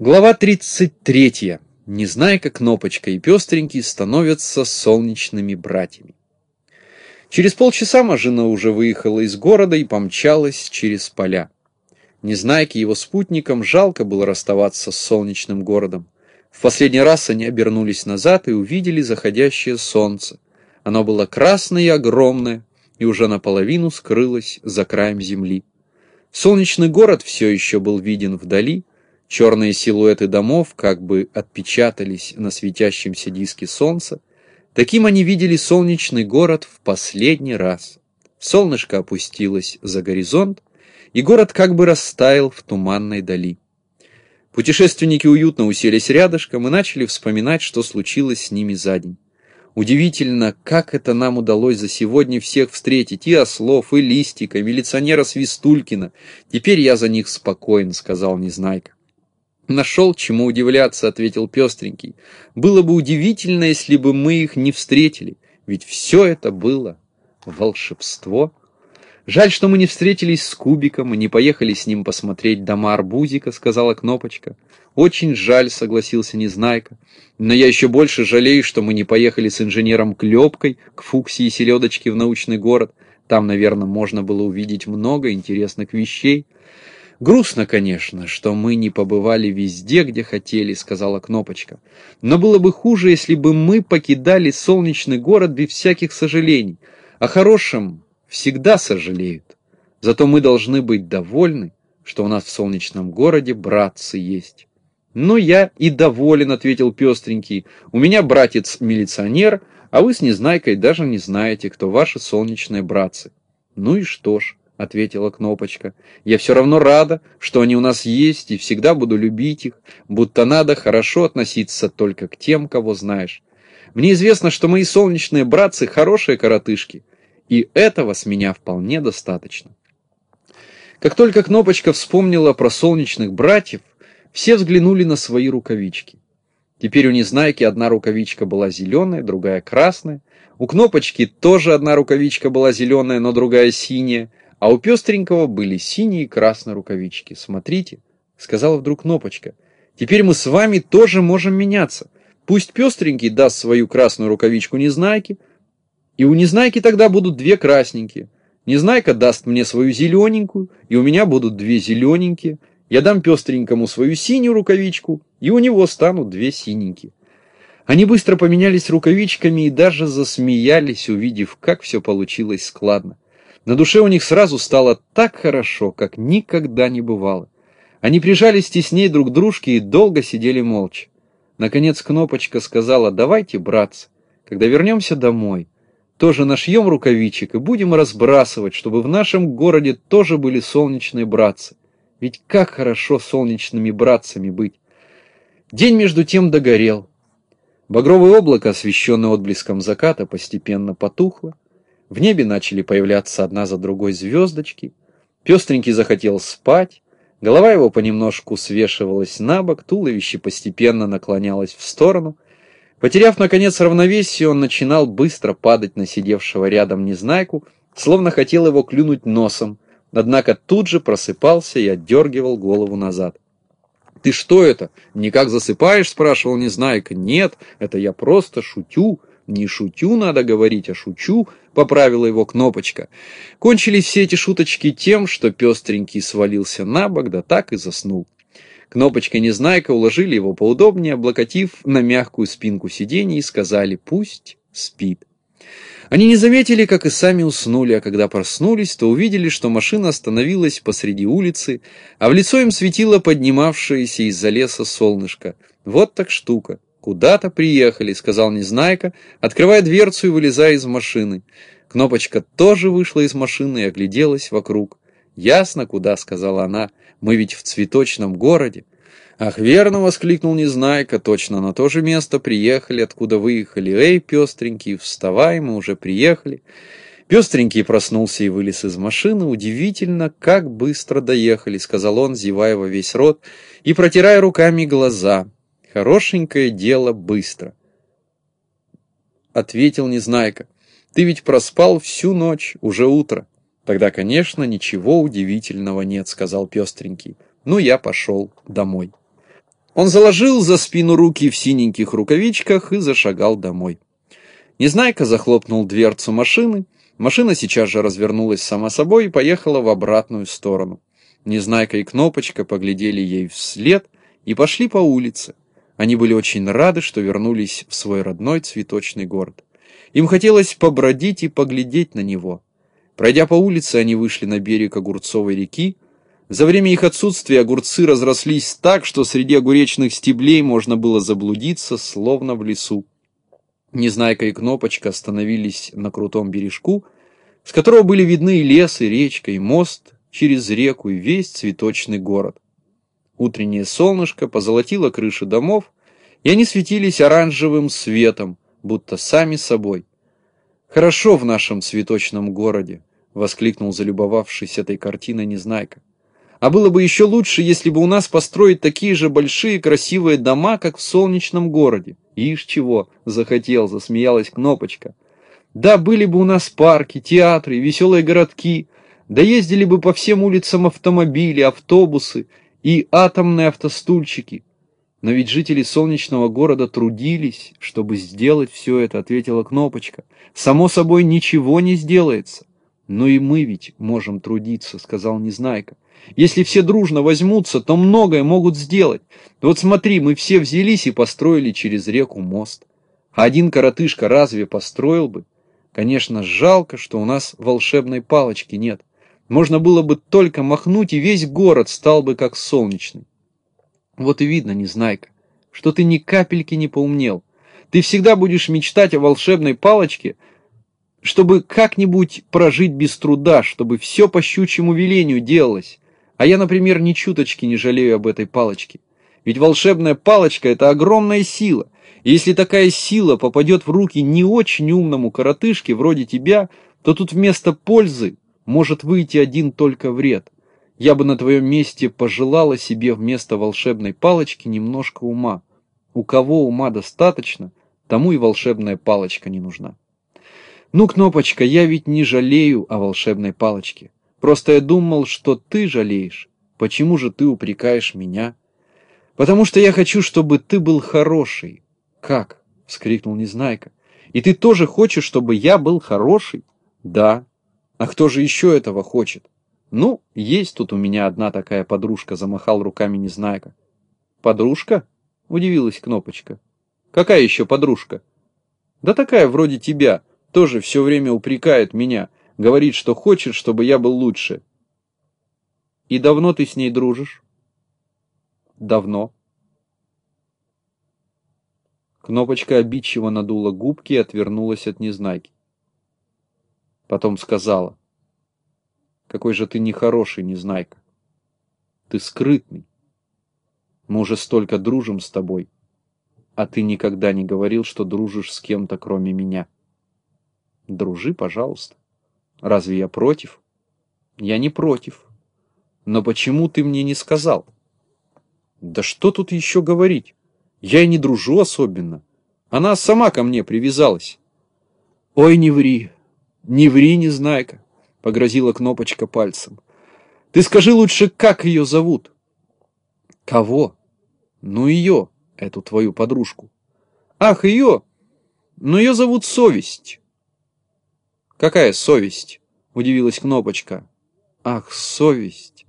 Глава 33. Незнайка, Кнопочка и Пестренький становятся солнечными братьями. Через полчаса машина уже выехала из города и помчалась через поля. Незнайке и его спутникам жалко было расставаться с солнечным городом. В последний раз они обернулись назад и увидели заходящее солнце. Оно было красное и огромное, и уже наполовину скрылось за краем земли. Солнечный город все еще был виден вдали, Черные силуэты домов как бы отпечатались на светящемся диске солнца. Таким они видели солнечный город в последний раз. Солнышко опустилось за горизонт, и город как бы растаял в туманной дали. Путешественники уютно уселись рядышком и начали вспоминать, что случилось с ними за день. Удивительно, как это нам удалось за сегодня всех встретить, и Ослов, и Листика, и милиционера Свистулькина. Теперь я за них спокоен, сказал Незнайка. «Нашел, чему удивляться», — ответил Пестренький. «Было бы удивительно, если бы мы их не встретили, ведь все это было волшебство». «Жаль, что мы не встретились с Кубиком и не поехали с ним посмотреть дома Арбузика», — сказала Кнопочка. «Очень жаль», — согласился Незнайка. «Но я еще больше жалею, что мы не поехали с инженером Клепкой к Фуксии и Селедочке в научный город. Там, наверное, можно было увидеть много интересных вещей». «Грустно, конечно, что мы не побывали везде, где хотели», — сказала Кнопочка. «Но было бы хуже, если бы мы покидали солнечный город без всяких сожалений. О хорошем всегда сожалеют. Зато мы должны быть довольны, что у нас в солнечном городе братцы есть». «Ну, я и доволен», — ответил Пестренький. «У меня братец-милиционер, а вы с Незнайкой даже не знаете, кто ваши солнечные братцы». «Ну и что ж?» — ответила Кнопочка. «Я все равно рада, что они у нас есть, и всегда буду любить их, будто надо хорошо относиться только к тем, кого знаешь. Мне известно, что мои солнечные братцы — хорошие коротышки, и этого с меня вполне достаточно». Как только Кнопочка вспомнила про солнечных братьев, все взглянули на свои рукавички. Теперь у Незнайки одна рукавичка была зеленая, другая красная. У Кнопочки тоже одна рукавичка была зеленая, но другая синяя. А у пестренького были синие и красные рукавички. Смотрите, сказала вдруг Кнопочка, теперь мы с вами тоже можем меняться. Пусть пестренький даст свою красную рукавичку Незнайке, и у Незнайки тогда будут две красненькие. Незнайка даст мне свою зелененькую, и у меня будут две зелененькие. Я дам пестренькому свою синюю рукавичку, и у него станут две синенькие. Они быстро поменялись рукавичками и даже засмеялись, увидев, как все получилось складно. На душе у них сразу стало так хорошо, как никогда не бывало. Они прижались теснее друг к дружке и долго сидели молча. Наконец Кнопочка сказала, давайте, братцы, когда вернемся домой, тоже нашьем рукавичек и будем разбрасывать, чтобы в нашем городе тоже были солнечные братцы. Ведь как хорошо солнечными братцами быть. День между тем догорел. Багровое облако, освещенное отблеском заката, постепенно потухло. В небе начали появляться одна за другой звездочки. Пестренький захотел спать. Голова его понемножку свешивалась на бок, туловище постепенно наклонялось в сторону. Потеряв, наконец, равновесие, он начинал быстро падать на сидевшего рядом Незнайку, словно хотел его клюнуть носом, однако тут же просыпался и отдергивал голову назад. «Ты что это? Никак засыпаешь?» – спрашивал Незнайка. «Нет, это я просто шутю». «Не шутю, надо говорить, а шучу», — поправила его кнопочка. Кончились все эти шуточки тем, что пестренький свалился на бок, да так и заснул. Кнопочка Незнайка уложили его поудобнее, облокотив на мягкую спинку сиденья и сказали «пусть спит». Они не заметили, как и сами уснули, а когда проснулись, то увидели, что машина остановилась посреди улицы, а в лицо им светило поднимавшееся из-за леса солнышко. Вот так штука. «Куда-то приехали», — сказал Незнайка, открывая дверцу и вылезая из машины. Кнопочка тоже вышла из машины и огляделась вокруг. «Ясно, куда», — сказала она, — «мы ведь в цветочном городе». «Ах, верно!» — воскликнул Незнайка. «Точно на то же место приехали, откуда выехали. Эй, пестренький, вставай, мы уже приехали». Пестренький проснулся и вылез из машины. «Удивительно, как быстро доехали», — сказал он, зевая во весь рот и протирая руками глаза. Хорошенькое дело быстро. Ответил Незнайка. Ты ведь проспал всю ночь, уже утро. Тогда, конечно, ничего удивительного нет, сказал пестренький. Ну, я пошел домой. Он заложил за спину руки в синеньких рукавичках и зашагал домой. Незнайка захлопнул дверцу машины. Машина сейчас же развернулась сама собой и поехала в обратную сторону. Незнайка и Кнопочка поглядели ей вслед и пошли по улице. Они были очень рады, что вернулись в свой родной цветочный город. Им хотелось побродить и поглядеть на него. Пройдя по улице, они вышли на берег Огурцовой реки. За время их отсутствия огурцы разрослись так, что среди огуречных стеблей можно было заблудиться, словно в лесу. Незнайка и Кнопочка остановились на крутом бережку, с которого были видны и лес, и речка, и мост через реку, и весь цветочный город. Утреннее солнышко позолотило крыши домов, и они светились оранжевым светом, будто сами собой. «Хорошо в нашем цветочном городе», — воскликнул залюбовавшись этой картиной Незнайка. «А было бы еще лучше, если бы у нас построить такие же большие красивые дома, как в солнечном городе». «Ишь чего!» — захотел, засмеялась Кнопочка. «Да, были бы у нас парки, театры, веселые городки, да ездили бы по всем улицам автомобили, автобусы и атомные автостульчики. Но ведь жители солнечного города трудились, чтобы сделать все это, ответила Кнопочка. Само собой, ничего не сделается. Но и мы ведь можем трудиться, сказал Незнайка. Если все дружно возьмутся, то многое могут сделать. Вот смотри, мы все взялись и построили через реку мост. А один коротышка разве построил бы? Конечно, жалко, что у нас волшебной палочки нет. Можно было бы только махнуть, и весь город стал бы как солнечный. Вот и видно, Незнайка, что ты ни капельки не поумнел. Ты всегда будешь мечтать о волшебной палочке, чтобы как-нибудь прожить без труда, чтобы все по щучьему велению делалось. А я, например, ни чуточки не жалею об этой палочке. Ведь волшебная палочка – это огромная сила. И если такая сила попадет в руки не очень умному коротышке, вроде тебя, то тут вместо пользы может выйти один только вред. Я бы на твоем месте пожелала себе вместо волшебной палочки немножко ума. У кого ума достаточно, тому и волшебная палочка не нужна. Ну, Кнопочка, я ведь не жалею о волшебной палочке. Просто я думал, что ты жалеешь. Почему же ты упрекаешь меня? Потому что я хочу, чтобы ты был хороший. Как? Вскрикнул Незнайка. И ты тоже хочешь, чтобы я был хороший? Да. А кто же еще этого хочет? Ну, есть тут у меня одна такая подружка, замахал руками Незнайка. Подружка? Удивилась Кнопочка. Какая еще подружка? Да такая вроде тебя, тоже все время упрекает меня. Говорит, что хочет, чтобы я был лучше. И давно ты с ней дружишь? Давно. Кнопочка обидчиво надула губки и отвернулась от Незнайки. Потом сказала. Какой же ты нехороший, Незнайка. Ты скрытный. Мы уже столько дружим с тобой, а ты никогда не говорил, что дружишь с кем-то, кроме меня. Дружи, пожалуйста. Разве я против? Я не против. Но почему ты мне не сказал? Да что тут еще говорить? Я и не дружу особенно. Она сама ко мне привязалась. Ой, не ври, не ври, Незнайка, погрозила Кнопочка пальцем. Ты скажи лучше, как ее зовут? Кого? Ну ее, эту твою подружку. Ах, ее? Ну ее зовут Совесть. «Какая совесть?» – удивилась Кнопочка. «Ах, совесть!»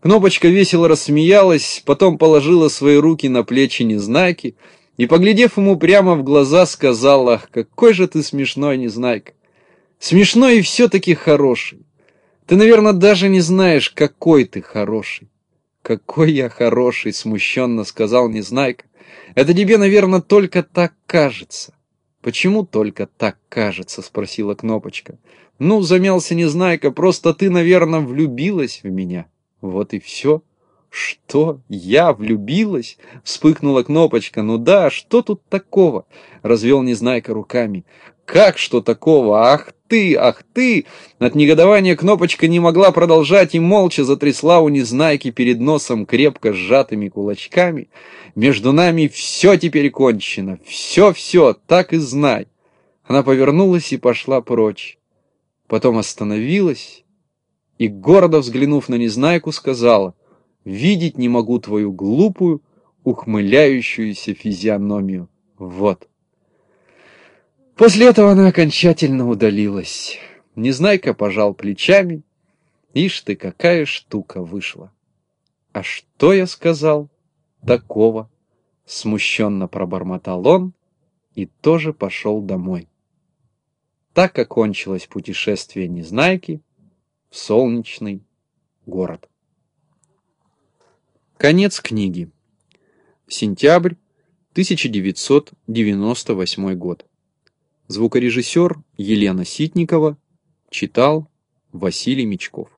Кнопочка весело рассмеялась, потом положила свои руки на плечи Незнайки и, поглядев ему прямо в глаза, сказала, «Ах, какой же ты смешной, Незнайка! Смешной и все-таки хороший! Ты, наверное, даже не знаешь, какой ты хороший!» «Какой я хороший!» — смущенно сказал Незнайка. «Это тебе, наверное, только так кажется. «Почему только так кажется?» — спросила Кнопочка. «Ну, замялся Незнайка, просто ты, наверное, влюбилась в меня. Вот и все». «Что? Я влюбилась?» — вспыхнула Кнопочка. «Ну да, что тут такого?» — развел Незнайка руками. «Как что такого? Ах ты, ах ты!» От негодования Кнопочка не могла продолжать и молча затрясла у Незнайки перед носом крепко сжатыми кулачками. «Между нами все теперь кончено, все-все, так и знай!» Она повернулась и пошла прочь. Потом остановилась и, гордо взглянув на Незнайку, сказала, «Видеть не могу твою глупую, ухмыляющуюся физиономию. Вот. После этого она окончательно удалилась. Незнайка пожал плечами. Ишь ты, какая штука вышла. А что я сказал? Такого. Смущенно пробормотал он и тоже пошел домой. Так окончилось путешествие Незнайки в солнечный город. Конец книги. Сентябрь 1998 год. Звукорежиссер Елена Ситникова читал Василий Мечков.